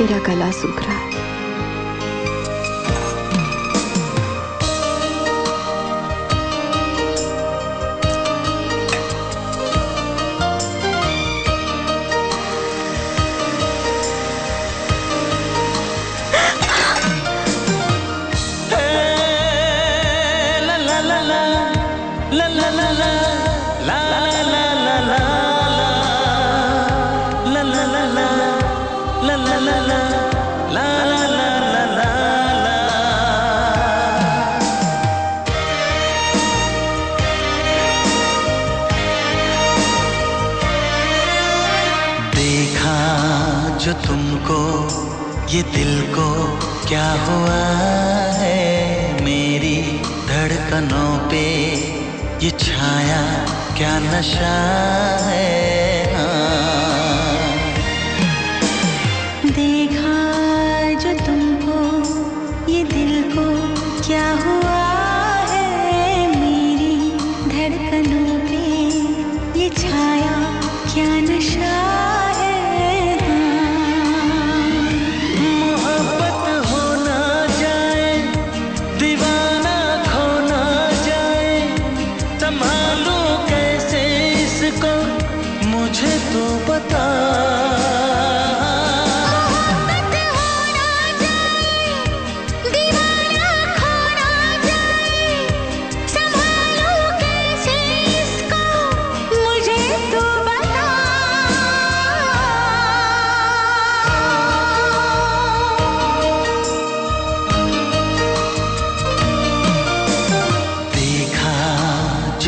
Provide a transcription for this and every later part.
तेरा गला सूख रहा है। जो तुमको, ये दिल को, क्या हुआ है मेरी धड़कनों पे? ये छाया क्या नशा है? देखा जो तुमको, ये दिल को क्या हुआ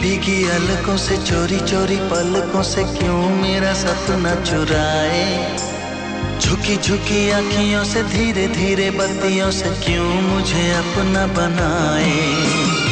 भीगी अलकों से, चोरी चोरी पलकों से क्यों मेरा सपना चुराए? झुकी झुकी आँखियों से, धीरे धीरे बत्तियों से क्यों मुझे अपना बनाए?